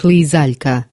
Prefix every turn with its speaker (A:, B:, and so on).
A: Клизалька